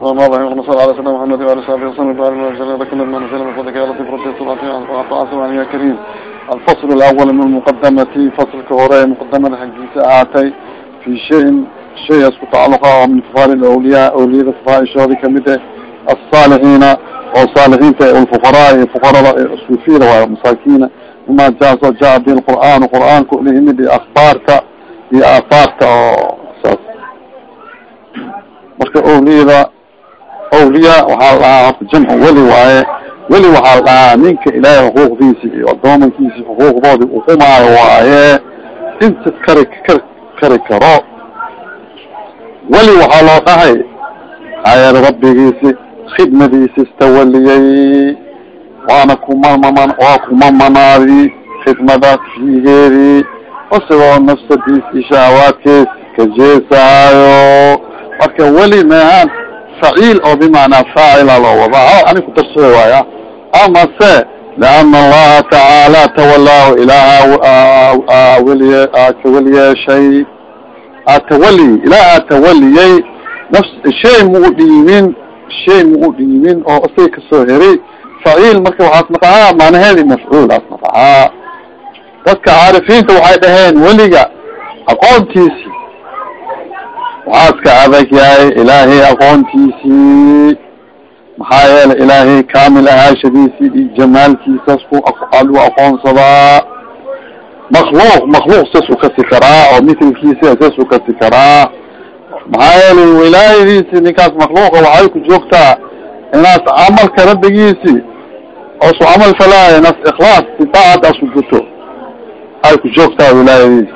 اللهم صل على سيدنا محمد وعلى صحبه وسلم وبارك وسلم ذكر ما نزل من فضلك يا لطيف ربي صلاة يا كريم الفصل الأول من المقدمة فصل كهوري مقدمة حقيقة آتي في شيء شيء اسكو تعلقه من فضائل الأولياء أولياء فضائل الشهر كمدة الصالحين والصالحين والفقراء فقراء الصوفيين والمساكين وما جاء جاء به القرآن القرآن كلهم بأخبارك بآثارك marka awliyada awliya waxaa la dhahaa horta jamcu weli waaye. Weli waxaa la dhahaa ninka ilaahay xuquuqdiisi iyo adoomankiisi xuquuqdoodi uqumaayo waaye. Inta kari kar kari karo. Weli waxaa loo dhahay ayar rabbigiisi khidmadiisi istawaliyay waana kumamaman waa kumamanaadi khidmadaas fiigeedii isagoo nafsadiisi shahwaadkiis ka jeesaayo. Marka weli maahaan faciil oo bimacnaa faacila loo wadaa ani kudarsada waaya ama se liana allaha tacaala tawalaahu ilaaha weliye kaweli yeeshay atawali ilaaha tawaliyay nafs shay ma u dhiimin shay ma u dhiimin oo isay ka soo heray faciil marka waxaas naqahaa macnaheedi mafcuulaas naqahaa dadka caarifiinta waxay dhaheen weliga aqoontiisi waxaa iska adag yahay ilaahay aqoontiisii maxaa yeelay ilaahay kaamil ahaashadiisii iyo jamaalkiisas ku alu aqoonsadaa. Makluuq makluuq sas u kasi karaa oo mitilkiisa sas u kasi karaa. Maxaa yeelay wilaayadiisi ninkaas makluuqa waxay ku joogtaa inaas camalka rabbigiisi oosu camal falaayo inaas ikhlaas sidaacad asu guto. Ay ku joogtaa wilaayadiisi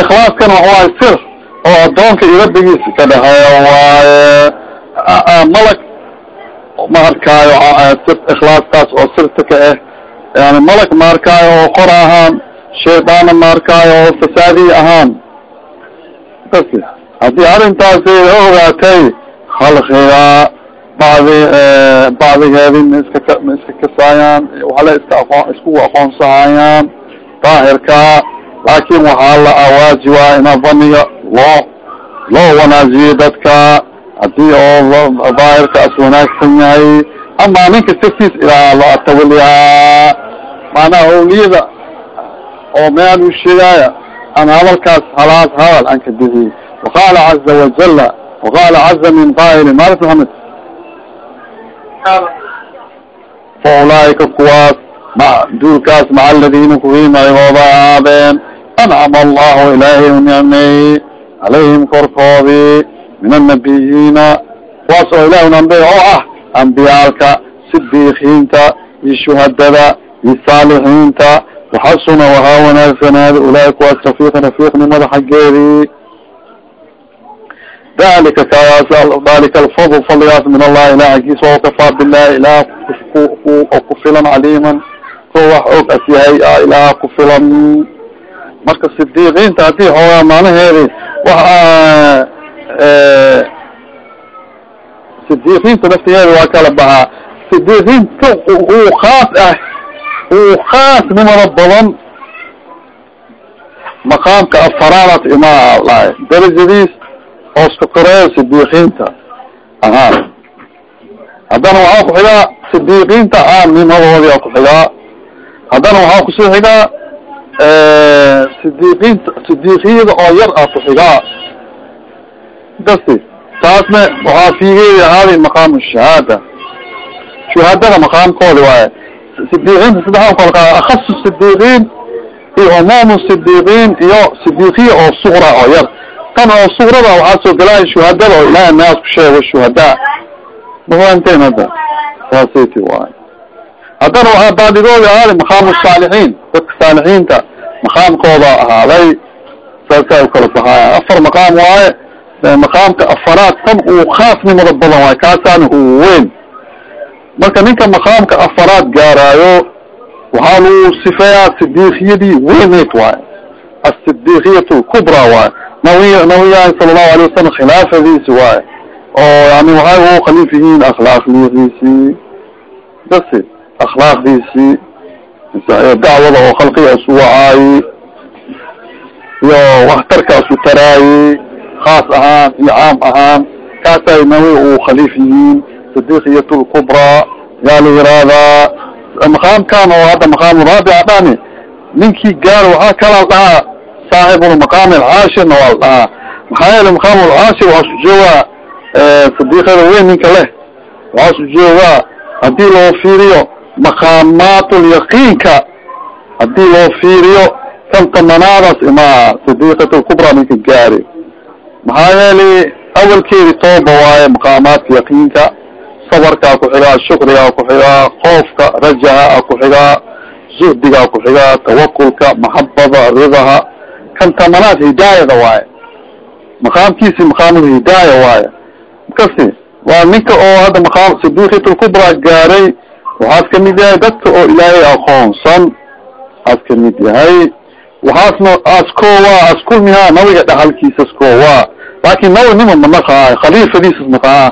ikhlaaskana waxawaay sir oo adoonka iyo rabbigiisa ka dhexeeya waaye malag ma arkaayo ikhlaaskaas oo sirta ka ah yani malag ma arkaayo oo qor ahaan shaydaana ma arkaayo oo fasaadi ahaan. Haddii arrintaasi ogaatay halkiga bacdi bacdigeedi ma iska ma iska kasaayaan waxala iska aqoon isku aqoonsahayaan daahirka. Laakin waxaa la awaajiba ina daniga loo loo wanaajiyo dadka haddii oo daahirkaas wanaagsan yahay ama ninka sirtiis ilaa loo maanaha awliyada oo meel u sheegaaya an hadalkaas halaas hadal an ka didiy waqaala caza wajala waqaala caza min qaa'ili malit maxamed. Fa ulaaika kuwaas ma duulkaas maca aladiina kuwii ahaadeen ancama allahu ilaahay u nicmeeyey calayhim korkoodii min annabiyiina kuwaas oo ilahi nambe oo ah ambiyaalka sidiikiinta iyo shuhadada iyo saalixiinta waxasuna wahaa wanaagsanaada ulaahi kuwaas rafiiqan rafiiqnimada xaggeedii dalika kaas dalika alfadl fadligaas min allahi ilah xaggiisa oo kafaa bilahi ilaah ku filan caliiman ko wax og as yahay ilaah ku filan marka sidiiqiinta haddii xoogaa macnaheedi waxa sidiiqiinta naftigeeda waa kala bahaa sidiiqiinta uu khaas ah uu khaasnimada badan. Maqaamka afaraanat imaa lahay. Darajadiis oo iska koreeya sidiiqiinta ahaan. Haddana waxaa ku xigaa sidiiqiinta caamnimadoodi a ku xigaa. Haddana waxaa ku sii xigaa sidiiqiinta sidiiqiyada oo yar a ku xigaa. Gasti taasna waxaa fiigeedi ahaada maqaam shahaada. Shuhaadada maqaamkoodi waaye. Sidiiqiinta saddexan kolka akasu sidiiqiin iyo umuum sidiiqiin iyo sidiiqiya oo suqra oo yar. Tan oo suqrada waxaa soo galaya shuhadada oo ilahay naas ku sheego shuhadaa mafahanteen hadda saasati waay haddana waxaa baadigoodi ahaaday maqaamu saalixiin dadka saalixiinta maqaamkooda ahaaday. Saasa u kala bahaaya afar maqaam waaye maqaamka afaraad tan uu khaasnimada badan waayo kaasaana uu weyn. Marka ninka maqaamka afaraad gaaraayo waxaa lagu sifeeyaa sidiiqiyadii weyneyd waayo asidiiqiyat lkubra waayo nabiy nabiyahi sala allahu alay wasalam khilaafadiisi waayo oo yani waxay u khaliif yihiin akhlaaqliiqiisii basi akhlaaqdiisii dacwada oo khalqigaas u wacaayi iyo waxtarkaas u taraayi khaas ahaan iyo caam ahaan markaasay nabi uu khaliif yihiin sidiqiyat lkubraa yaa la yirahdaa maqaamkan oo hadda maqaam raabica dhani ninkii gaaro waxaa kala dhahaa saaxibulmaqaam alcaashirna waa la dhahaa. Maxaa yeele maqaam alcaashir waxaa su joogaa weyn ninka leh waxaa su joogaa loo fiiriyo maqaamaat lyaqiinka haddii loo fiiriyo kan tamanaadaas imaa sadiiqat lkubraa ninka gaari. Maxaa yeelay awalkeedi tooba waaye maqaamaadka yaqiinka. Sabarkaa ku xigaa shukrigaa ku xigaa qoofka rajaha ku xigaa zuhdigaa ku xigaa tawakulka maxabada ridaha. Kan tamanaad hidaayada waaye. Maqaamkiisi maqaamulhidaaya waaye. Kasi waa ninka oo hadda maqaam sidiqat lkubraa gaaray waxaas ka mid yahay dadka oo ilaahay aqoonsan aas ka mid yahay waxaasna askoowa askulmihaa nabiga dhaxalkiisa askoowa laakin nabi nima manaqaayo khaliifadiisas naqaa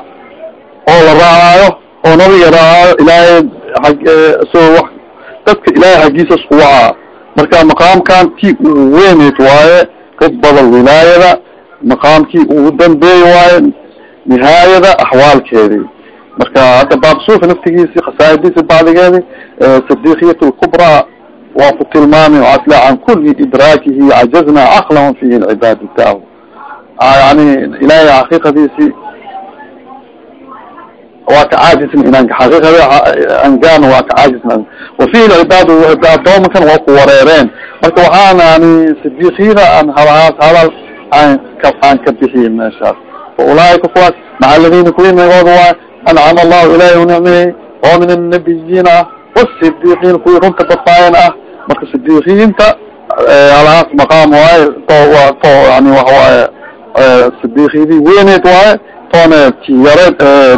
oo la raacaayo oo nabiga raacaayo ilaahay ag so wa dadka ilaahay xaggiisas kuwacaa marka maqaamkan kii ugu weyneyd waaye khidbada wilaayada maqaamkii ugu dambeey waaye nihaayada axwaalkeedi marka hadda baabsuufi naftigiisi khasaa'idiisi bacdigeedi sidiqiyat lkubraa waa ku tilmaamay asla can kuli idraakihi cajazna caqlan fihi lcibaadatahu yani ilahay xaqiiqadiisi waa ka caajisna inaan xaqiiqada angaan waa ka caajisna. Wafihi lcibaad adoomankan waa ku wareereen. Marka waxaan yani sidiqiyada aan halahaas hadal aan ka aan ka bixiye meeshaas. Ulaaika kuwaas maca aladina kuwi magooda waay ancama allahu ilahi unicmeeyey oo min annabiyiin ah wasidiqiin kuwii runta badnaayen ah. Marka sidiqiyiinta halahaas maqaam waaye to to yani waxawaaye sidiqiyadii weyneyd waaye toona ti yareed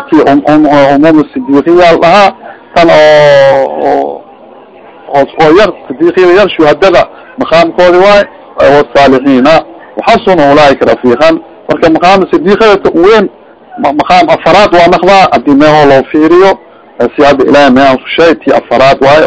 ti umum sidiqiya dhahaa tan oo oo yar sidiqiyada yar shuhadada maqaamkoodi waaye wasaalixiina waxasuna ulaaika rafiiqan. Marka maqaam sidiqada weyn maqaam afaraad waa naqdaa haddii meehoo loo fiiriyo si hadda ilahay meehan kushay ti afaraad waaye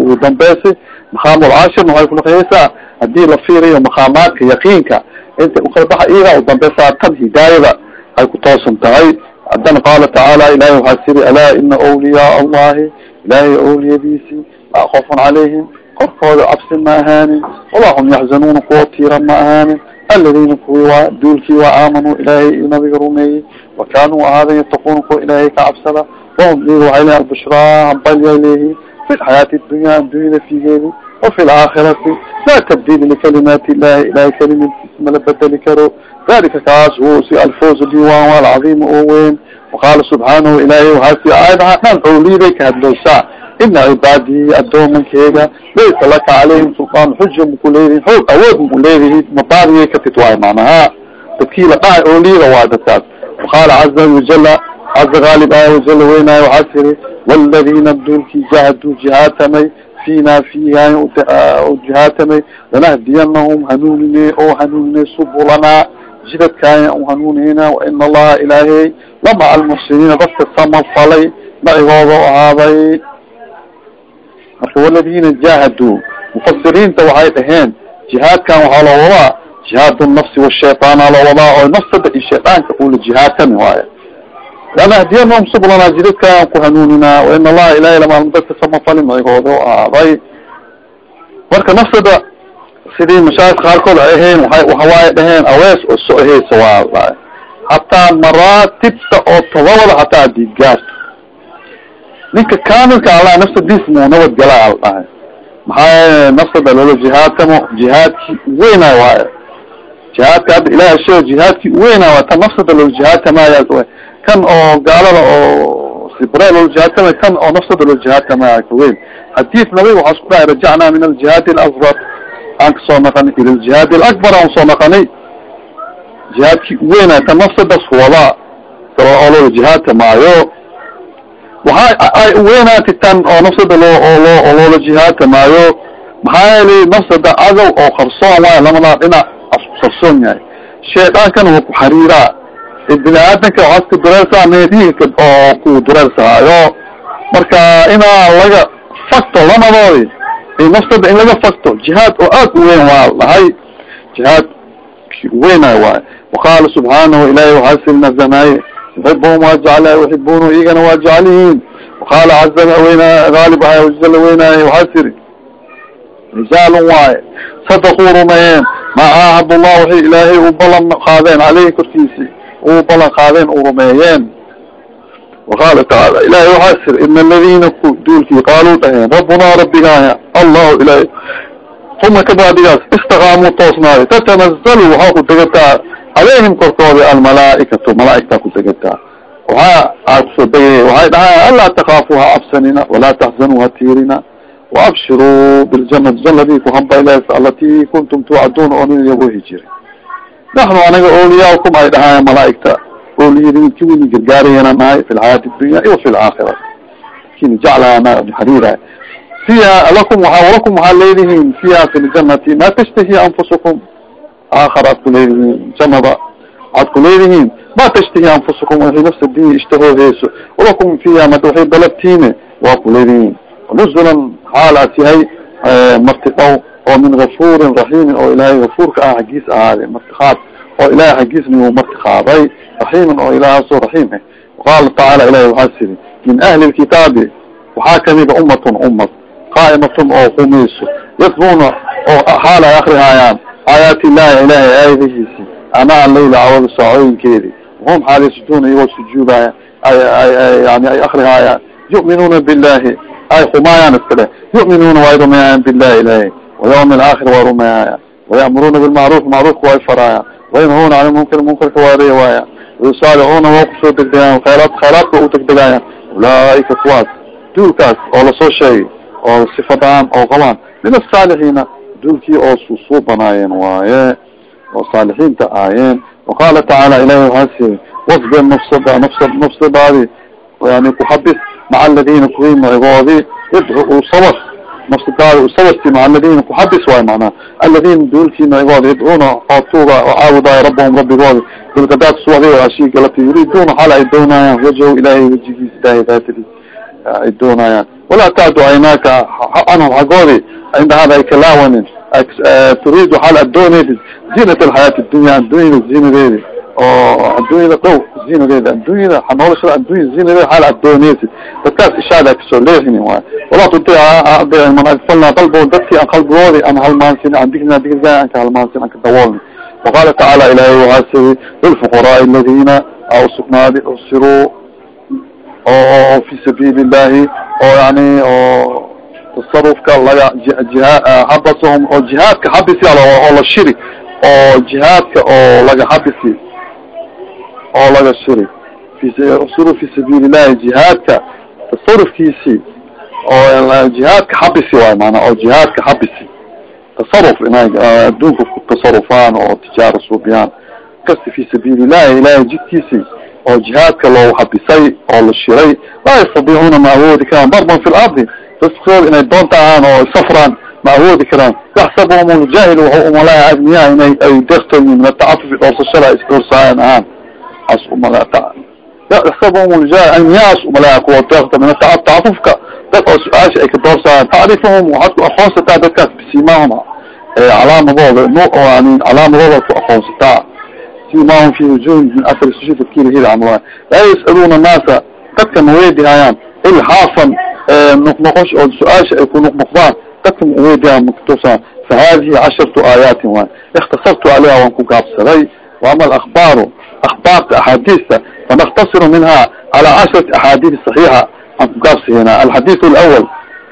ugu dambeysay maqaam alcashirna waxay kunaqeysaa haddii la fiiriyo maqaamaadka yaqiinka inta u kala baxa iyadaa udambeysaa tan hidaayada ay ku toosan tahay. Haddana qaala tacaala ilahay waxaa siri alaa ina awliyaa allahi ilahay awliyadiisi laa khofun calayhim korkooda cabsi ma ahaanin walaa hum yaxzanuuna kuwa tiira ma ahaanin aladina kuwi duulkii waa aamanuu ilaahay nabiga rumeeyey wa kaanuu ahaadan yataquuna kuwa ilaahay ka cabsada wahum iyaga waxay lehin albushraa hambalyaa leeyihiin fi lxayaati dunya addunyada figeedi wafi laakhirati laa tabdiila likalimaati illahi ilahay kalimadiisa mala bedeli karo dalika kaas hu si alfawz diwan waa alcadiim oo weyn waqaala subxaanahu ilahay waxaasi aayadaha dhan owliyaday ka hadlowsaa ina cibaadii adoomankeyga laysa laka calayhim sultaan xuja maku leedihin xoog awood maku leedihin mabaadiyay ka tit waayo macnaha dadkii la dhahay ooliyada waa dadkaas waqaala caza wajala caza gaalib aya wajala weynaayo waxaa tiri waladina duulkii jahaduu jihaatamay fiina fiiha jihaatamay lanahdiyanahum hanuunine oo hanuunine subulanaa jidadkaaya u hanuuneyna waina allaha ilaahey lamaca almuxsiniina dadka samafalay macigooda ahaaday marka waladina jahaduu mufasiriinta waxay dhaheen jihaadkan waxaa loo wadaa jihaad nafsi washaytaana loo wadaa oo nafsada iyo shaydaanka ula jihaadtami waayo. Lanahdiyanahum sublana jidadkaan ku hanuuninaa waina allaha ilahay lama dadka samafali macigooda ahaaday marka nafsada sidii mashaayik qaarkood ay ahayn waay waxawaaye dhaheen awees oo soheysa waa hataa maraatibta oo todobada hataa haddii gaarto ninka kamilka ala nafsadiis muu nabadgala al dhahay maxaa nafsada loola jihaadtamo jihaadkii uweynaay waayo jihaadka hadda ilaah shee jihaadkii uweynaay waay tan nafsada loola jihaadtamaya kan oo gaalada oo sibre loola jihaadtamay kan oo nafsada loola jihaadtamaya kaweyn xadiis nabi waxaa isku dhahay rajacnaa min aljihaadi alasgar aan ka soo naqanay ila ljihaad alakbar aan soo naqanay jihaadkii uweynaay tan nafsadas wada oo loola jihaadtamaayo waxa ay uweynaati tan oo nafsada loo oo loo oo loola jihaadtamaayo maxaa yeelay nafsada cadow oo qarsoon waayo lamadaa dhinac qarsoon yahay. Shaydaankana waa ku xariiraa. Bini aadanka waxaas ka dureersaa meediika oo ku dureersahaayo marka inaa laga fakto lamadoodi nafsada in laga fakto jihaad oo aad u weyn waa dhahay jihaad ki uweynayo waayo waqaala subxaanahu ilahay waxaa silnazamaaye yuxibhum waa jecla yuxibuna iyagana waa jeclihiin waqaala caza weyna gaalib ahay wajala weynaaye waxaa tiri rijaalun waaye sadaquu rumeeyeen maa caahad allah waxay ilaahay u balan qaadeen caleyhi korkiisi u balan qaadeen u rumeeyeen waqaala tacaala ilahay waxaa tiri ina aladina ku duulkii qaaluu dhaheen rabbunaa rabbigaaya allahu ilahy uma kabacdigaas istaqaamuu toosnaaday tatanazalu waxaa ku degataa caleyhim korkooda almalaaikatu malaaigtaa ku degataa waxaa aa ku soo degaya waxay dhahaan anlaa takaafu ha cabsanina walaa taxzanuu ha tiirina waabshiruu biljanati janadii ku hambayleys alatii kuntum tuucaduuna oo nin yabohi jiray naxnu anaga ooliyaakum ay dhahaayeen malaaigta. Ooliyadin kiwini gargaarayana nahay fi lxayaati dunya iyo fi laakhira kini jeclaana xariira. Fiha lakum waa lakum waxaa leedihiin fiha fi ljanati ma tashtahi anfusukum aakhar aad ku leedihiin janada waxaad ku leedihiin ma tashtahi anfusukum waxay nafsa dinya ishtahooheyso walakum fiha mad waxay dalabtiine waa ku leedihiin nuzulan xaalaas yahay marti dhow oo min gafuurin raxiimin oo ilaahay gafuurka ah xaggiis ahaade martikaad oo ilahay xaggiisna marti qaaday raxiimin oo ilahaasoo raxiim ah qaala tacaala ilahi waxaa siri min ahli lkitaabi waxaa kamida ummatun ummad qaa'imatun oo qumayso yatluuna oo xaal ay akrihaayaan aayaati illahi ilahay aayadihiisi anaa layla cawada saacooyinkeedi wahum xaal yasjuduuna iyagoo sujuudaya ay ay yani ay akrihaayaan yu'minuuna billahi. Ay kumaayaan iska dheh yu'minuuna way rumeeyaayan billahi ilahay wayawmi alaakhir waa rumeeyaaya waya'muruuna bilmacruuf macruufka way faraaya wayanhuuna cani munkar munkarka waa reewaaya wayusaaricuuna waa ku soo degdegayan khayraad khayraadka u degdegayan ulaaika kuwaas duulkaas oo la soo sheegay oo sifadaan oo qabaan min asaalixiina duulkii oo susuu banaayeen waaye oo saalixiinta aayeen. Waqaala tacaala ilahi waxaa siri wasbir nafsada nafsa nafsadaadi yani kuxabis maca aladina kuwii macigoodi yadcu sabr nafsadaadi usabirti maca aladina kuxabis waay macnaha aladina duulkii macigoodi yadcuuna oo tuuga oo caabudaayo rabbahum rabbigooda bilgadaad suwadi ashii galabta yuriiduuna xal ay doonayaan wajahu ilahay wajigiis ilahay daatadiis ay doonayaan walaa tacdu aynaaka canhum xagoodi indhahaada ay kalaawanin turiidu xal ad dooneysid ziinat alxayaati dunya addunyada ziinadeedi oo addunyada dhow ziinadeeda addunyada noloshada addunya ziinadeeda xaal ad dooneysid dadkaas ishaada ka soo leexinin waay walaa tudic man agfalnaa qalbo dadkii aan qalbigoodi aan halmaansin an digrina digriga aan ka halmaansin aan ka dawoolni waqaala tacaala ilahay waxaa siri lilfuqaraai aladina a usugnaadi usiruu oo fi sabiili illahi oo yani oo tasarufka laga jiha habasahum oo jihaadka habisi oo la shiri oo jihaadka oo laga habisi oo laga shiri. Usiruu fi sabiili illahi jihaadka tasarufkiisi oo jihaadka habisi waay maanaa oo jihaadka habisi. Tasaruf inay adduunka ku tasarufaan oo tijaara suubiyaan kasta fi sabiili illahi ilahay jidkiisi oo jihaadka loo habisay oo la shiray. Laa yastadiicuuna ma awoodi karaan darban fi lardi daskooda inay doonta ahaan oo safraan ma awoodi karaan yaxsabuhum ljaahil waxau umalaya agniyaha inay ay deeqtoyin min atacatufi dhoorsashada isdhoorsaayaan ahaan as umala yaxsabuhum ljaahil agniyahaas umalaya kuwa deeqta min atacatufka dad oo su'aasha ay ka doorsaayaan tacrifuhum waxaad ku aqoonsataa dadkaas bisimaahuma calaamadooda yani calaamadooda ku aqoonsataa simahum fi wujuhim min athar sujud dadkii laheli camlaa laa yas'aluuna naasa dadka ma weydihayaan ilhaafan ku noqnoqdaan dadka ma uweydihayaan maktusaan fa hadihi casharatu aayaatin waay ikhtasartu caleyha waan ku gaabsaday waama alakbaaru akhbaarta axaadiista fanakhtasiru minha calaa casharati axaadiis saxiixa aan ku gaabsahena alxadiid alawal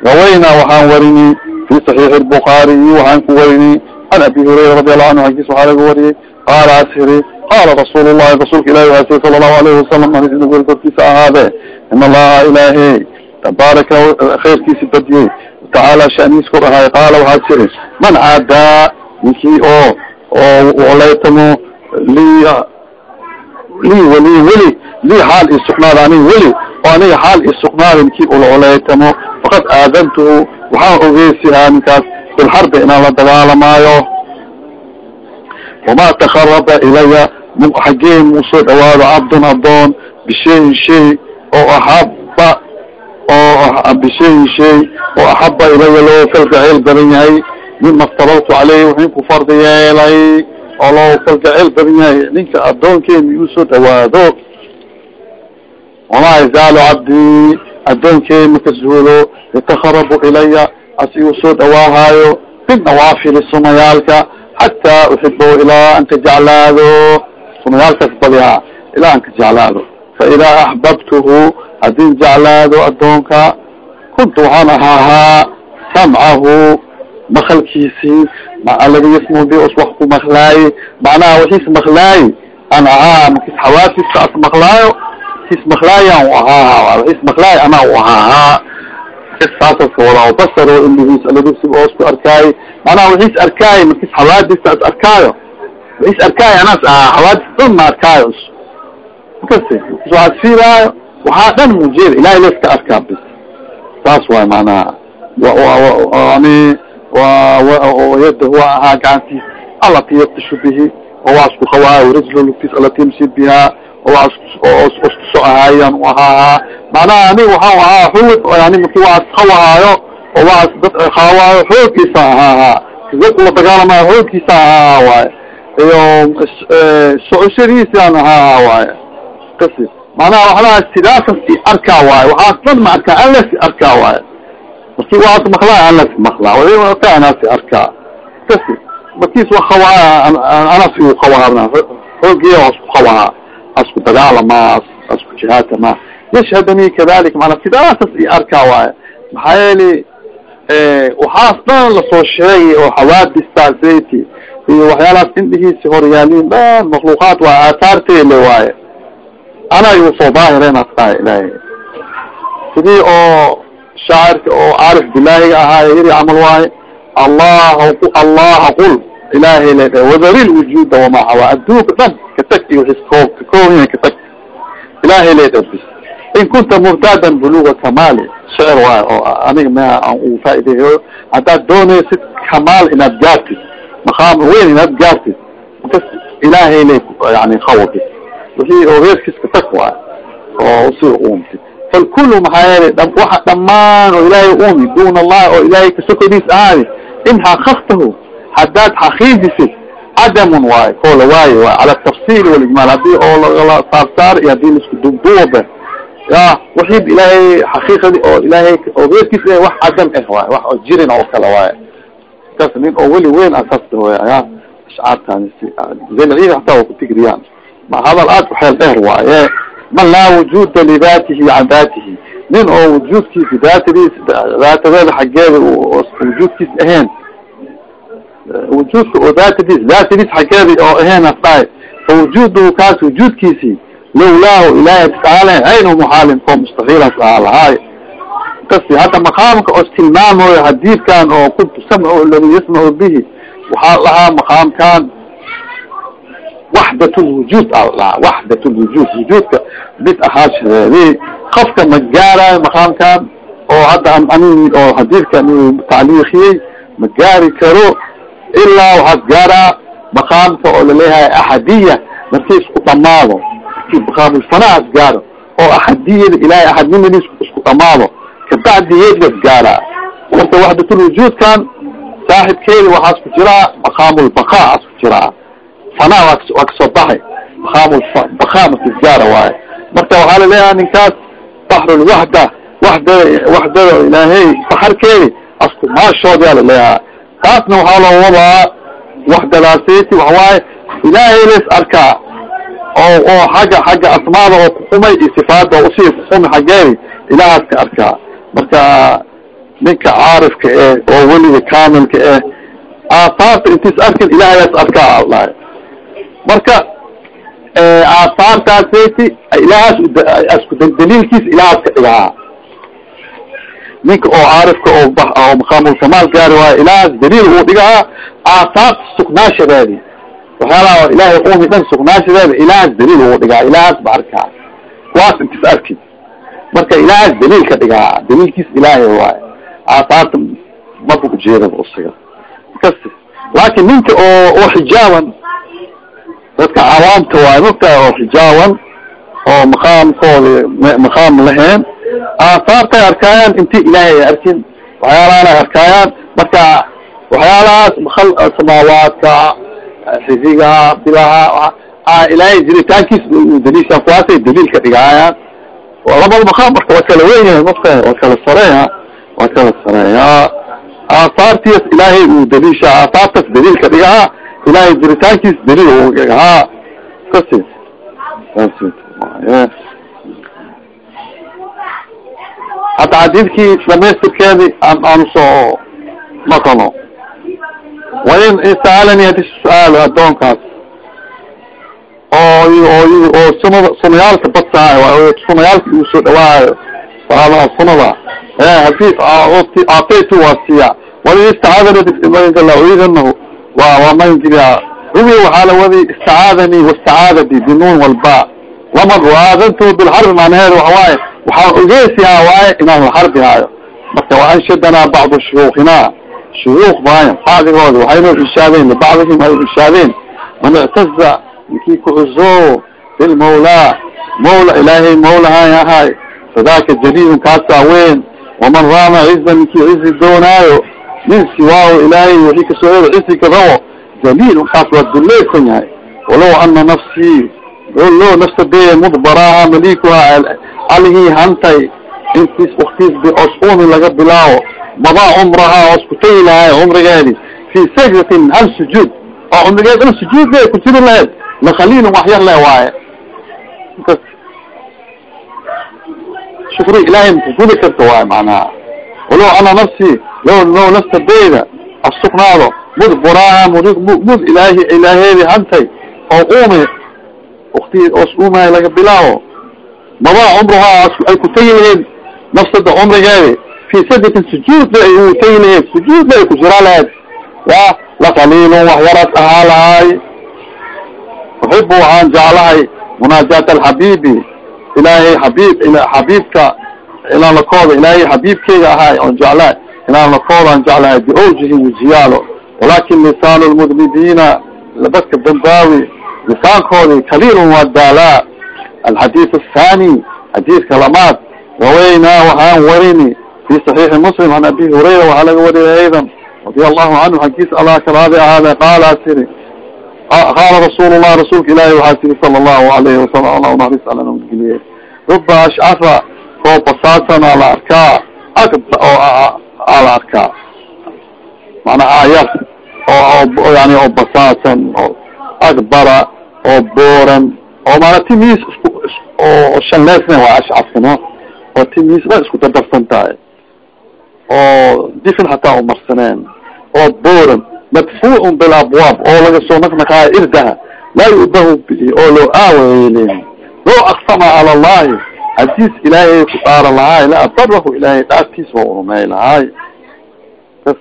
rawayna waxaan warini fi saxiixi lbukhaariyi waxaan ku warini can abi hurayra radi allahu anhu xaggiis waxaa laga wariyey qaala ashiri qaala rasuul llahi rasuulka ilahi waa siri sala allahu alayhi tabaaraka khayrkiisi badiyey watacaala shaniis kor ahaay qaala waxaa jiri man caadaa ninkii oo oo olaytamo lii lii weli weli lii xaal ii sugnaada aniga weli oo aniga xaal ii sugnaada ninkii ula olaytamo faqad aadantuhu waxaan ogeysihaa ninkaas bilxarbi inaan la dagaalamaayo. Wamaa takaraba ilaya xaggee muusoo dhawaado cabdun adoon bishayin shay oo axaba oo bishayin shay oo axaba ilaya loo kalgaceyl badan yahay. Mima aftaraltu caleyhi waxin ku fardi yeelay oo loo kalgaceyl badan yahay. Ninka adoonkeena iusoo dhawaado wamaa yazaalu cabdii addoonkey maka zuulo yatakarabu ilaya asi uu soo dhawaahaayo binawaafili sumayaalka xataa uxibo ilaa anka jeclaado. Sumayaalkaas badihaa ilaa anka jeclaado fa idaa axbabtuhu haddin jeclaado addoonka. Kuntu waxaan ahaahaa samcahu makalkiisii aladi yasmu bi us wax ku maklaaye macnaha waxiis maklaaye an ahaa makis xawaasiska as maklaayo kis maklaayan u ahaaha waxiis maklaaye anaa u ahaahaa. Saasaka wala basaro aladiis oo isku arkaaye macnaha waxiis arkaaye makis xawaadista as arkaayo? Waxiis arkaayo anaas ahaa xawaadis dhan ma arkaayo? Makasi as fiilaayo waxaa dhan mujeeda ilahay leska arkaa bis saas waay macnaha yani yada huwa ahaa gacantiis alati yaktishu bihi oo waa isku rajlo lugtiis alati yamsi bihaa oo waa iskuso ahaayan ahaahaa macnaha ani waxaan ahaa xuud yani marki waa isqawahaayo oo waa dad qaawaayo xoogkiisa ahaahaa dad ula dagaalamayo xoogkiisa ahaaha waaye. Iyo socoshadiisaan ahaaha waaye. Kasi macnaha waxlaha sidaasas i arkaa waaye waxaas dhan ma arkaa anlas arkaa waaye marki waa maklaa anas maklaa ka anasi arkaa kasi markiis wa qawaha anas u qawaha xoogiya asku qawaha asku dagaalama asku jihaatama yashhadani kadalik mana sidaasas i arkaa waaye maxaa yeeli waxaas dhan la soo sheegay oo xawaadistaaseti iyo waxyaalahaas indhihiisi horyaalin dhan makluuqaat waa aathaarteele waaye ana igu soo daahireen astaa ilaahay sidii oo shaacirka oo caarif bilaahiga ahaaye yiri camal waaye allah allaha qul ilaahay le wadari lwujuuda wamaa hawaa adduunka dhan katag iyo wiis kakooya katag ilaahay le bis in kunta mubtadan buluga kamaali shicir waay oo aniga ma aan u faa'ideeyo haddaad doonaysid kamaal inaad gaartid maqaam weyn inaad gaartid markas ilaahay le yani bis wixii oo reerkiiska tag waay oo si uumtid falkulu maxaa yeelay waxa dhamaan oo ilaahay uumi duna allahi oo ilaahay kasokodiis ahaadi in xakaktahu haddaad xakiijisid cadamun waayo koo la waayo waay cala tafsil walijmaal haddii oo lagala saarsaar iyo haddii la isku duubduuba ya waxiib ilaahay xaqiiqadi oo ilaahay oo reerkiis wax cadam ah waay wax oo jirin oo kale waaye. Kas nin oo weli weyn asasta way ya ashcaartani zelciida hataa wa kutigriyaan ma hadal aad ku xeel dheer waaye man laa wujuda lidatihi can datihi nin oo wujuudkiisi daatadiis daatadeeda xaggeeda wujuudkiis ahayn wujuudka oo daatadiis daatadiis xaggeeda oo ahayn asdhahay fa wujuduhu kaas wujuudkiisi lowlaahu ilahay tasaalen aynu muxaalin oo mustaxiilas ahaa lahaay kasi hadda maqaamka os tilmaamayo hadiidkan oo kuntu samcu ladi yasmacu bihi waxaa lahaa maqaamkan waxdat lwujuud a lahaa waxdat lwujuud wujuudka mid ahaashadeedi qofka ma gaarayo maqaamkan oo hadda ani oo hadiidkan tacliiqiyey ma gaari karo ilaa waxaad gaaraa maqaamka oo la leeyahay axadiya markii isku dhamaado markii maqaamulfanaas gaaro oo axadiyada ilahay axadnimadiis isku dhamaado kabacdiyeed bas gaaraa marka waxdatulwujuudkan saaxibkeedi waxaas ku jiraa maqaamulbakaa as ku jiraa fanaa waa ka soo baxay maqaamulbakaa markis gaara waaye marka waxaa la leeyahay ninkaas baxrulwaxda waxdada waxdada ilaahay baxarkeedi asku maashoodaa la leeyahay taasna waxaa loo wadaa waxdadaaseti waxawaaye ilaahay les arkaa oo oo xagga xagga asmaada oo kuxumay iyo sifaada oo u sii kuxumay xaggeedi ilaahaas ka arkaa marka ninka caarifka eh oo weliga kaamilka eh aasaarta intiis arkin ilaahayaas arkaa alahay marka aasaartaaseti ilahaas asku daliilkiis ilahaas ka dhigaa. Ninka oo caarifka oo oo maqaamulkamaal gaari waayo ilahaas daliil uu dhigaa aasaarta sugnaashadeedi waxyaalaha ilahay umi dhan sugnaashadeeda ilahaas daliil uu dhigaa ilahaas ba arkaa kuwaas intis arkin marka ilahaas daliil ka dhigaa daliilkiis ilaahay waayo. Aasaarta maba ujeedaba usiga kas laakin ninka oo oo xijaaban dadka cawaamta waayo mugta oo xijaaban oo maqaamkooda maqaam lahayn aasaartay arkaayaan inti ilaahay ay arkin waxyaalahan ay arkaayaan marka waxyaalahaas makal samaawaadka xidiga bilaha ilaahay jiritaankiis daliisha kuwaasay daliil ka dhigaayaan labada maqaam marka waa kala wen yahay mafka waa kala sareeya waa kala sareeya aasaartiis ilaahay uu daliisha aasaartas daliilka dhigaha ilaahay jiritaankiis daliil haa kasi hata xadiidkii dhamaystirkeedi aan soo maqano wain saalani haddii su'aalo adoonkaas oo oo sunada sunayaalka badsahayo sunayaalka igu soo dhawaayo salaadaha sunada haddii aataytu waa siya wain istacaadani uidanahu wa waa magangeliya rugi waxaa la wadi istacaadani wastacaadadi binuun walba. Lama waadantu bilxarbi macnaheedu waxawaaye waxaan ogeysiyaa waaye inaan laxarbi haayo. Marka waanshadana bacdu shuyuukhina shuyuuk maayo bacdigoodi waxayno ishaadeen libacdihim ay ishaadeen. Man ictaza ninkii kucuzo bilmawlaa mawla ilaahay mawlahay ahay fadaka jaliilun kaasaa weyn. Waman raama ciza ninkii cizi doonaayo min siwaahu ilaahay wixii ka soo eeda cizi kadabo jaliilun kaas waa duleekon yahay. Walow ana nafsii lo nafsadeya mudbaraha malikuha alihii hantay intiis waktiis biosuni laga bilaawo madaa cumraha oo isku tagi lahay cumrigeedi fi sajdatin hal sujuud. Oo cumrigeed in sujuud le ku jiri lahayd lakaliilun wax yar le waaye. Shukri ilahay makugudi karta waaye macnaha walow ana nafsi lo lo nafsadeyda asugnaado mudbaraha mud mud ilaahi ilaaheedi hantay oo ume wakti os umay laga bilaawo madaa cumruhaa ay ku tagi lahayd nafsada cumrigeedi fi sadatin sujuud ay u tagi lahayd sujuud la ay ku jiraa lahayd ya lakaliilun wax yaras ahaa lahaay uxibu waxaan jeclahay munaajaat alxabiibi ilaahay xabiib xabiibka ilaan lakooda ilaahay xabiibkeyga ahaay oon jeclahay ilaan lakoodaan jeclahay biawjihi wajiyaalo walakin lisaanu lmudnibiina dadka dambaawi lisaankoodi kaliilun waa daalaa. Alxadiid athani xadiidka lamaad rawaynaa waxaan warini fi صaxiixi muslim an abi hurayra waxaa laga wariyay aydan radia allahu canhu xaggiisa allah kalaadi ahaade qaala tiri qaala rasuul lah rasuulka ilaahi waxaa tiri sala allahu alayhi wasalam allah naxariis ala nabadgeliye ruba ashcafa oo basaasana la arkaa oo aa la arkaa macnaa ayar oo yani oo basaasan oo akbara oo booran oo maana timiis oo shanleesna waa ashcafkano oo timiis dhan isku dardarsan tahay. Oo difin hataa umarsaneen oo booran. Madfuucun bilabwaab oo laga soo naqnaqaayo irdaha. Laa yu'bahu bihi oo loo aawayeelen loo aksama cala allahi hadiis ilaahay ku dhaara lahaay la abarahu ilaahay dhaartiis waa urumey lahaay bas.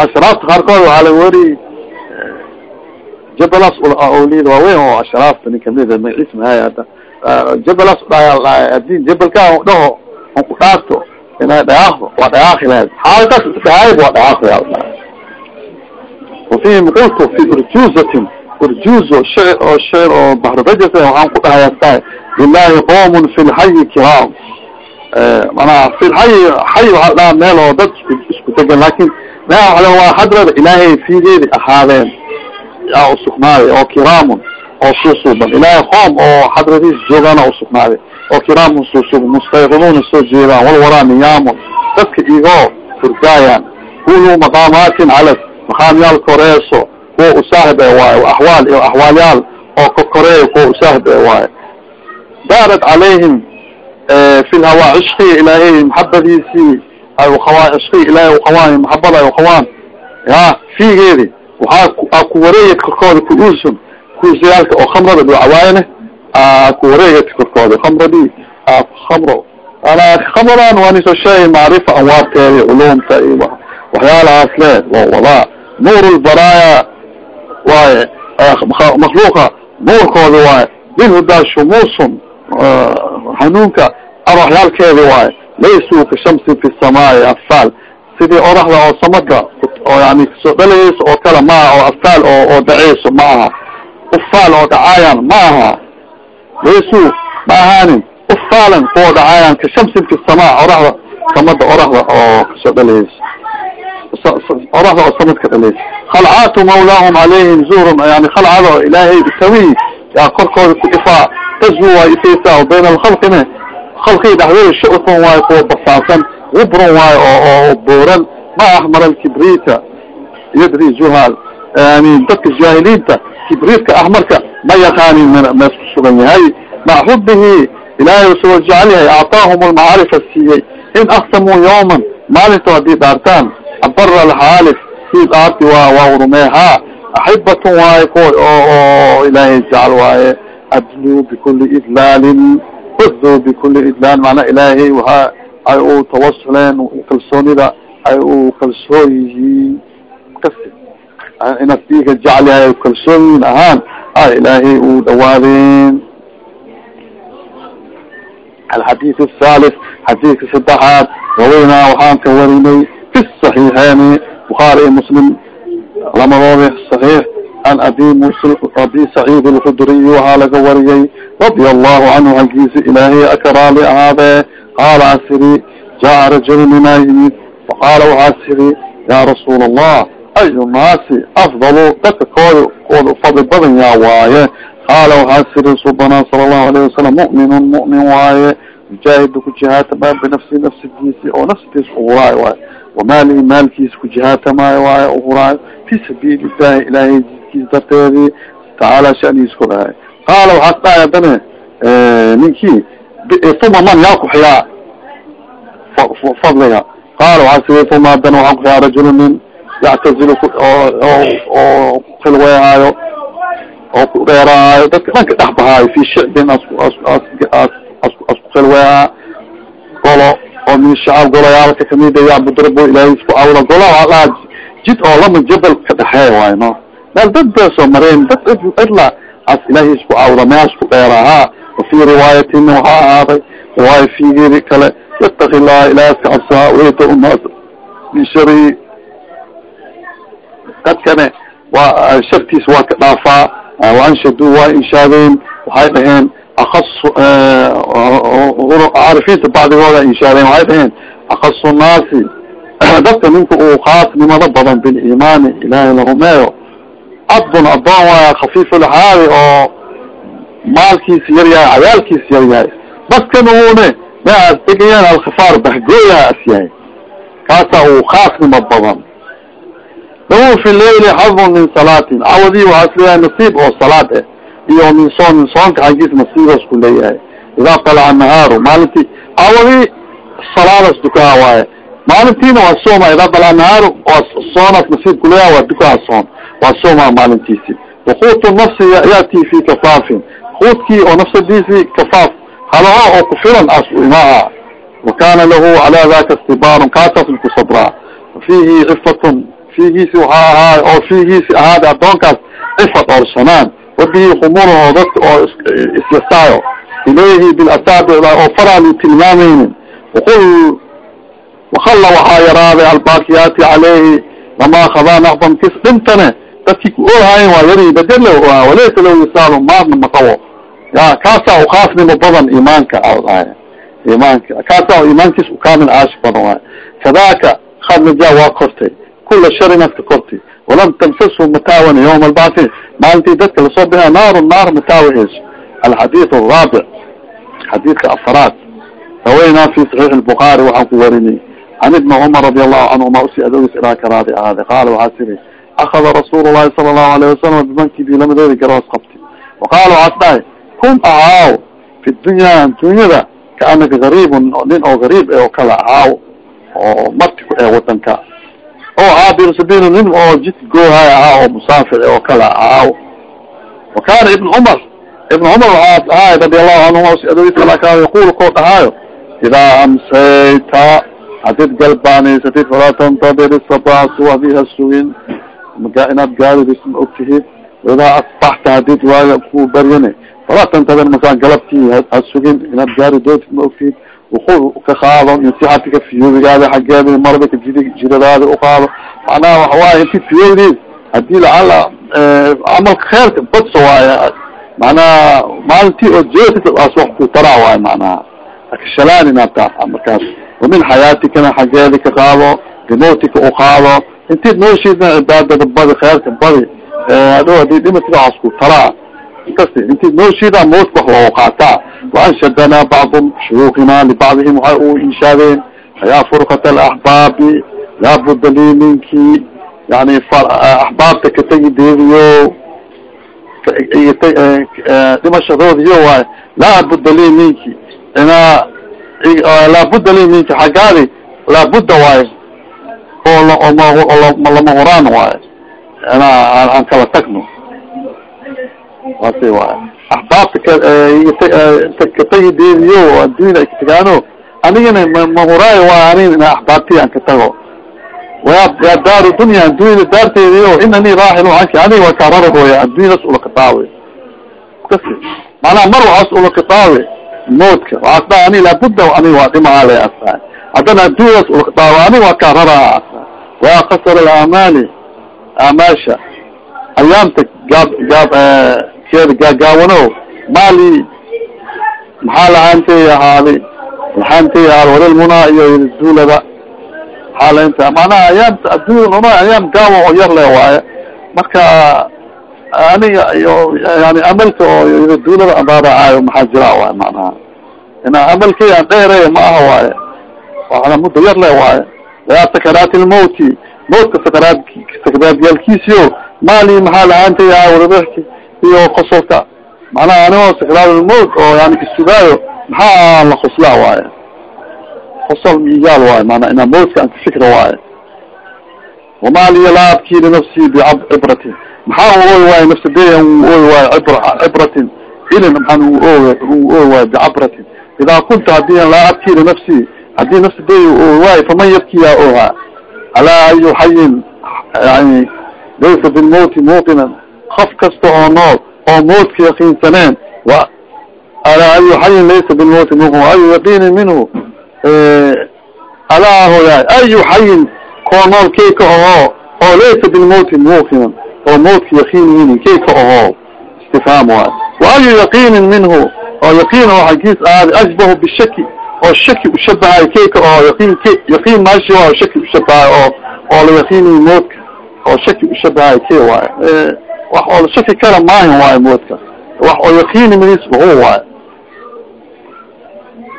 Ashraafta qaarkood waxaa laga wari jabalas awliyada waaweyn oo ashraafta nin kamida magaciis mahay hada jabalas udhahay haddii jabalka dhaho on ku dhaarto ina dhayaaqdo waa dhayaaqi lahayd. Xaalkaas dhahaayb waa dhayaaqi qultu fi urjuzatin urjuzo shicr oo shicr oo bahrbajas waxaan ku dhahayaa lilahi qawmun fi lxayi kiraam manaa fi lxayi xay waxaa dhaha meel oo dad isku degan laakiin me waa hadrada ilaahay fiideedi ahaadeen yaa usugnaaday oo kiraamun oo suusuuban ilaahay qoom oo hadradiis joogaana usugnaaday oo kiraamun suusuuban mustayqinuuna soo jeedaan walwaraa niyaamun dadka igoo furdaayaan kuluu maqaamaatin calas maqaamyaal koreeso kuwa usaahib e waayo axwaal iyo axwaalyaal oo kokoreeyo kuwa usaahib e waayo daarat calayhim fi lhawaa cishqiga ilaahay maxabadiisii ay uqawaan cishqiga ilaahay uqawaan maxabada ay uqawaan ya fiigeedi waxaa ku wareegad korkooda ku-uusun kuusayaalka oo khamrada dhoocawaayane ku wareegad korkooda khamradii khamro. Khamradan waa niso sheegay macrifa anwaarteedi culumta iyo waxyaalahaas le waa wadaa nuur waaye makhluuqa nuurkooda waaye bilhudaa shumuusun hanuunka arwaxyaalkeedi waaye laysuu ka shamsi fi samaai afaal sidii oraxda oo samada oo yani ka soo dhalayeyso oo kale maaha oo afaal oo oo dhaceyso ma aha. Ufaal oo dhacaayan ma aha. Laysuu ma ahaanin ufaalan kuwa dhacaayan ka shamsin fi samaa oraxda samada oraxda oo ka soo dhalayeyso oraxda oo samad ka dhalayeyso khalcaatu mawlaahum calayhim zuhrun yani khalcado ilaahay isawi yaa korkooda ku dhifaa tazwu waa ifaysaa bayna alkhalqina khalqii dhexdooda shucfun waayo kuwa basaasan gubrun waayo oo oo buuran ma ahmar alkibrita yadri juhal yani dadka jaahiliinta kibriitka ahmarka ma yaqaanin mees ku sugan yahay maca xubihi ilaahay u soo jecel yahay actaahum almacaarifa siiyey in aksamuu yawman. Maalinta haddii dhaartaan abara alxaalif sii dhaarti waa waa urumeeha axibatun waaye kuwa oo ilaahay jecel waaye adluu bikuli idlaalin uduu bikuli idlaal macnaa ilaahay waxa ay u tawasuleen kalsoonida ay u kalsoon yihiin kasi inaad diiga jecel yahay ay kalsoon yihiin ahaan a ilaahay u dhawaadeen alxadiid athalith xadiidka saddexaad rawaynaa waxaan ka warinay fi saxiixeeni bukhaari iyo muslim lamadooda saxiix an abi mus abi saciid alkhudriy waxaa laga wariyay radia allahu canhu halkiisa ilaahay aka raali ahaadee qaala asiri jaa rajulu ninaa yimid faqaala waxaa siri ya rasuul allah ayu naasi afdalu dadka kooda kooda ufadli badan yaa waaye? Qaala waxaa siri subana sala allahu alayhi wasalam mu'minun mu'min waaye mujaahidu ku jihaatamayo binafsi nafsigiisi oo nafsitiis uhuraayo waayo wamaalihi maalkiisa ku jihaatamaayo waayo uhuraayo fi sabiili illahi ilaahay jidkiis darteedii tacaala shanigiis korahay qaala waxaas dhahay haddana ninkii uma man yaa kuxiyaa fadliga qaala waxaa siri uma haddana waxaa kuxiyaa rajulu nin yactazilu oo kukhilweehaayo oo ku dheeraayo dadka dhanka dhex bahaayo fi shicbin askukhilweehaa golo oo min shacaab goloyaalka kamida yacbud rabo ilaahay isku awla gola dhaha jid oo lama jabal ka dhexeeya waayo no. Meel dad beesoo mareen dad cidla as ilaahay isku awla meas ku dheeraahaa wafi riwaayatina waxaa ahaaday riwaaya figeedi kale yataki llaha ilaah iska cabsaa wayta unaas min shari dadkane waa shartiis waa ka dhaafaa waanshadu waa inshaadeen. Waxay dhaheen akas caarifiinta bacdigooda inshaadeen waxay dhaheen akasu naasi dadka ninka uu khaasnimado badan biliimaani ilaahay la rumeeyo cabdun adoon waaya khafiifulxaali oo maalkiisa yar yahay cayaalkiisa yar yahay dadkan uune maas degayaan alkhifaar bahgooyaha as yahay kaasaa uu khaasnimo badan lahu fi leyli xadun min salaatin cawadi waxaa is leeyahay nasiib oo salaad eh iyo min soomin soonka xaggiis nasiiboos ku leeyahay. Idaa talaca nahaaru maalintii cawadi salaadas dukaha waaye. Maalintiina waa sooma idaa talaca nahaaru soonaas nasiib kuleeyahay waa dukaha soon. Waa sooma maalintiisi. Wakuutu nafsi yati fi kafaafin. Kuudkii oo nafsadiisii kafaaf halaho oo ku filan as u imaha wa kana lahu calaa daka istibaarun kaasaas ku sabraa. Fiihi cifatun fiigiisi waxaa ahaay oo fiigiisi ahaada addoonkaas cifa dhoorsanaan wabihi khumurun oo dadka oo isyasaayo ilayhi bilasaabic oo faraali tilmaamaynin waqul wakalla waxaa yaraaday albaakiyaati caleyhi lamaa kadaa naqban kis dhintane dadkii ku ohayen waa yari bedel walaysa lahu yisaalu maarna maqabo ya kaasaa u khaasnimo badan imaanka imaanka kaasaa imaankiis ukaamil caashi badan waay kadaka khadnaja waa kortay kula sharinad ka kortay walam tamsasu mataawan yawma albacthi maalintii dadka la soo bixiya naaru naar mataawaheyso alxadiid araabic xadiidka afaraad rawaynaa fi saxiix lbukaari waxaan ku warinay can ibni cumar radi allahu canhuma usi adogis ilaa karaadi ahaade qaala waxaa tiri akada rasuul llahi sala allahu alayh wasalam bimankibii lamadoodi garaas qabtay waqaala waxaas dhahay kun ahaaw fi dunya dunyada kaanaka gariibun nin oo gariib e oo kala ahaaw oo marti ku ee wadanka oo caabir sabiil nin oo jid goohay ahaa oo musaafir oo kala ahaaw wa kana ibn cumar ibn cumar waxaa ahaay radi allahu canhuma si adogis ilaa karaadi yaqul koo dhahaayo idaa amsayta hadid galbaanaysatid falaa tantadir sabaa suwahdiha sugin maga inaad gaaridas ma ogtihid waidaa asbaxta hadid waaga ku baryane falaa tantadir masaan galabtii ha sugin. Inaad gaari dootid ma ogtihid ukul ka qaado min sixatika fiyoobigaada xaggeeda maradaka jid jiradaada uqaado macnaha waxawaaye inti fiyoodiid haddii lacala camalka kheerka badso waaye macnaha maalintii oo jeesita as wax ku taraa waaye macnaha. Akashalaan inaad taa markaas. Wamin xayaatikana xaggeedi ka qaado bimawtika uqaado intiid nooshiidna cibaadada badi kheerka badi adho haddii dhimatiga hasku talaa inkasti intiid nooshiida mawtka wax qaataa waanshadana bacdu shuyuukina libacdihim waxay u inshaadeen yaa furqat alaxbaabi laabuda li ninkii yani axbaabta ka tegi deediyo dhimashadoodiyo waay laabuda li ninki inaa laabuda li ninki xaggaadi laabuda waay oo lama huraan waayo inaa aan kala tagno wasi waay axbaabta katagi deediyo addunya ay katagaano anigana mahuraayo waa anig ina axbaabti aan ka tago. Ya ya daaru dunya addunyada daarteediyo inani raaxil canki aniga waa kararahooya addunyadaas ulakataawe kasi macnaha mar waxaas ulakataawe moodka waxaas dha ani laabudda aniga waa dhimaale ayaamta gaab gaab keeda gaagaawano maali maxaa lahaantay ahaaday lahaantay ahaad walilmunaa iyo duulada maxaa lainta macnaha ayaamta adduun ayaam gaawa oo yar le waaye marka aniga iyo yani amalka oo duulada andaadacaayo maxaa jira waay macnaha ina amalkay aan dheereya ma aha waaye waana muddo yar le waaye yaa sakaraati lmawti mawtka sakaraad sakaraadyaalkiisiyo maali maxaa lahaantay ahaa wadadaki iyo qosolka. Macnaha anigoo sakraadulmawt oo yani kasugaayo maxaa la qoslaa waaye? Qosol miyaal waaye maanaa inaa mawtka aan kafikra waaye. Wama liya laa abkii linafsii bicibratin maxaa u ooy waaye nafsadeya u ooy waaye cibra cibratin? Ilin maxaan u ooy u ooy waaye bicabratin. Idaa kunta haddii laa abkii linafsii haddii nafsadeya u ooy waaye faman yabkiyaa ooha? Alaa ayu xayin yani laysa bilmawti muuqinan qof kasta oo nool oo mawtka yaqiinsaneen alaa ayu xayin laysa bilmawti muuqin ayu yaqiinin minhu alaa hoyaay ayu xayin koo nool kayka ahoo oo laysa bilmawti muuqinan oo mawtka yaqiiniyini kayka ahoo istifhaam waay wa ayu yaqiinin minhu oo yaqiin oo xaggiis ahaada ashbahu bishaki oo shaki ushabahayo kayka oo yaqiin k yaqiin maashi waa shaki ushabahayo oo oo la yaqiiniyo mawtka oo shaki ushabahayo kay waayo wax oo shaki kala maahin waayo mawtka wax oo yaqiini midiisba hu waayo.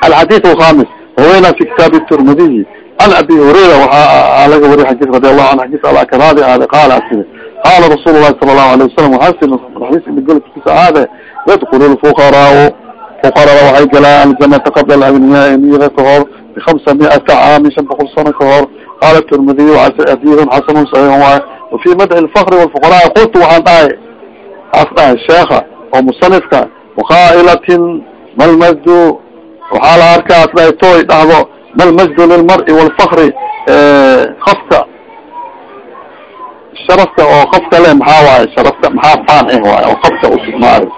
Alxadiid alkhamis haweyna fi kitaabi turmidiyi an abi hurayra waxaa laga wariy xadiis radi allahu anhu xadiis ala karaadi aade qaala asiri qaala rasuul lahi sala allahu alayh wasalam waxaasi xadiis ibigolkiisa aade yadkulu lfuqaraau fuqarada waxay galaan aljanata qabla alagniyaa niyada ka hor bihamsa miata caamin shan boqol sano ka hor. Qaala turmidiy xadiidun xasanun saxiixun waay wafi madci lfakri walfuqaraa qultu waxaan dhahay aas dhahay sheekha oo musanifka waqaa'ilatin malmajdu waxaa la arkaa as dhahay tooy dhahdo malmajdu lilmari walfakri kafka sharafka oo kafka le maxaa waaye sharafka maxaa faan eh waay oo kafka usugnaaday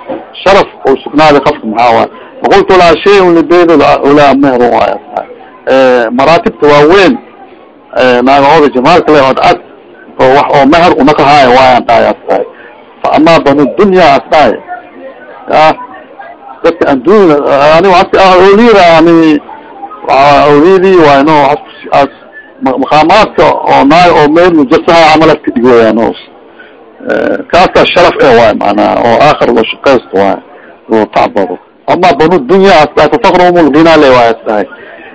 sharaf oo sugnaaday kafka maxaa waaye faqultu laa shayun libeyd ulaa mehrun waay asdahay maraatibta waaweyn naagahooda jamaalka le od ad oo wax oo meher unakahaayo waayan dhahay asdahay fa amaa banu dunya asdahay ya dadka addunya ani awliyada yani awliyadii waay no as maqaamaadka oo naay oo meel mujasaha camal ka dhig wayaan o kaasaa sharaf e waay macnaha oo aakhir loo shaqaysto waay loo tacbado. Ama banu dunya asdahay fataqrum lghina le waay asdahay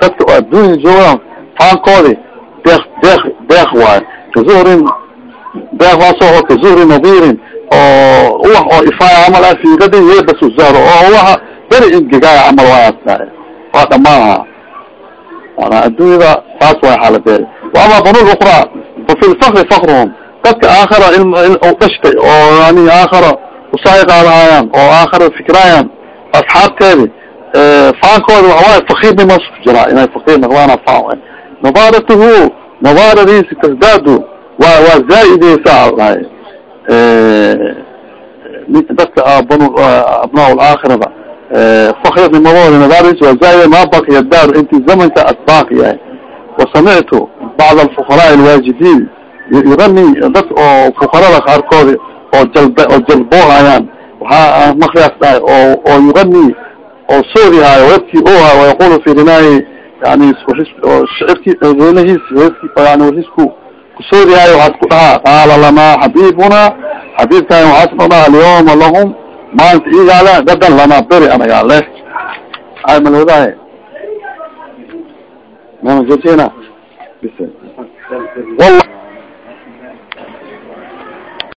dadka oo addunya joogaan faankoodi deeq deeq deeq waay kazuhrin deeqdaasoo oo kazuhri nadirin oo uwax oo ifaaya camal ah fiigadi yeebas uzahro oo uwaxa beri ingegaaya camal waay asdahay waa dhamaaha mana addunyada taas way xaaladeeda waama banu lukra fa fi lfakri fakruhum dadka aakhara dhashtay oo yani aakhara usaay qaadahayaan oo aakhara fikraayaan asxaabteedi faankooda waxawaaye fakiirnimas ku jiraa inay fakiir noqdaana faan nadaratuhu nadaradiisi tasdaadu waa waa zaa-ideysa dhahay dadka abnaa laakhirada fakirnimadooda nadaradiisi waa zaa ma baqiya daar inti zamanka asbaaq yahay wasamictu bacd alfuqaraa alwaajidiin yugani dad oo fuqarada qaarkoodi oo jalb oo jalboohayaan waxaa makriyaas dhahay oo oo yugani oo soodihaayo webkii ohayo wayaqulu fi rinaayi yani shicirki weynahiis heeski yani warisku kusoodiyahay waxaas ku dhahaa qaala lana xabibuna xabibkan waxaas ku dhaha alyawma lahum maanta igaale dadan lana beri anagaa le ay malwadahay mama jojina bis